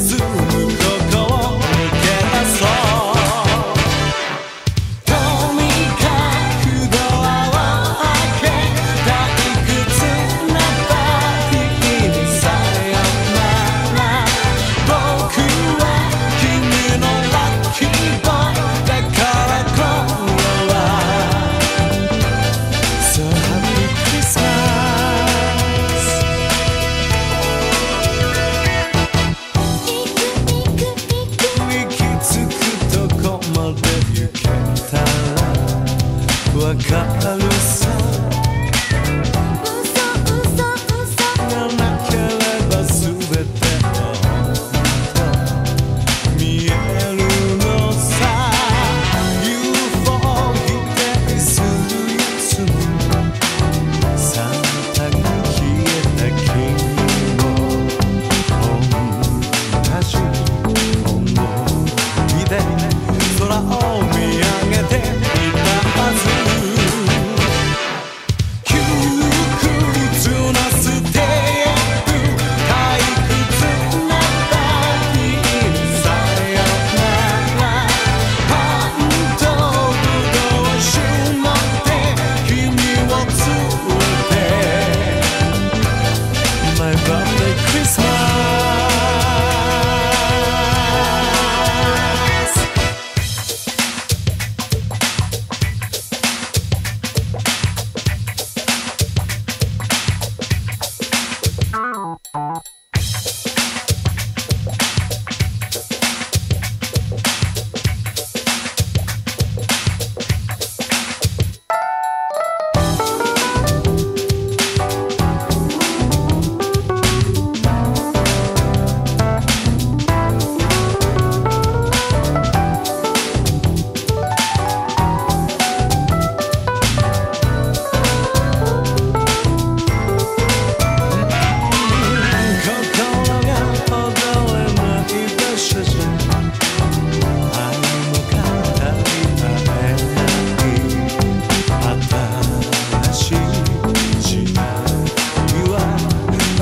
zoo.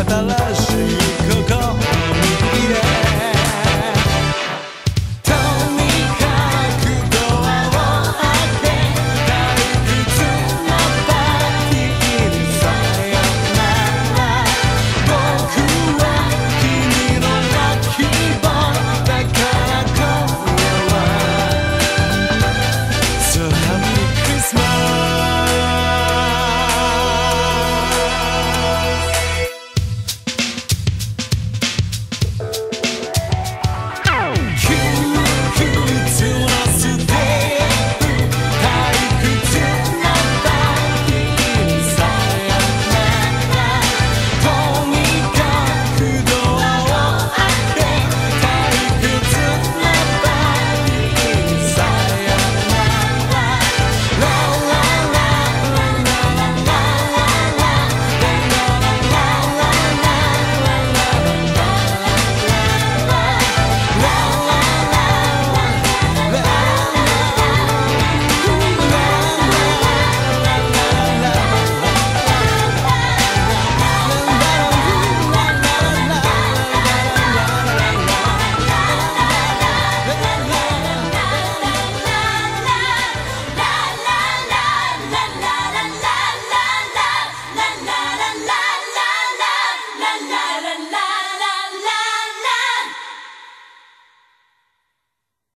catalán.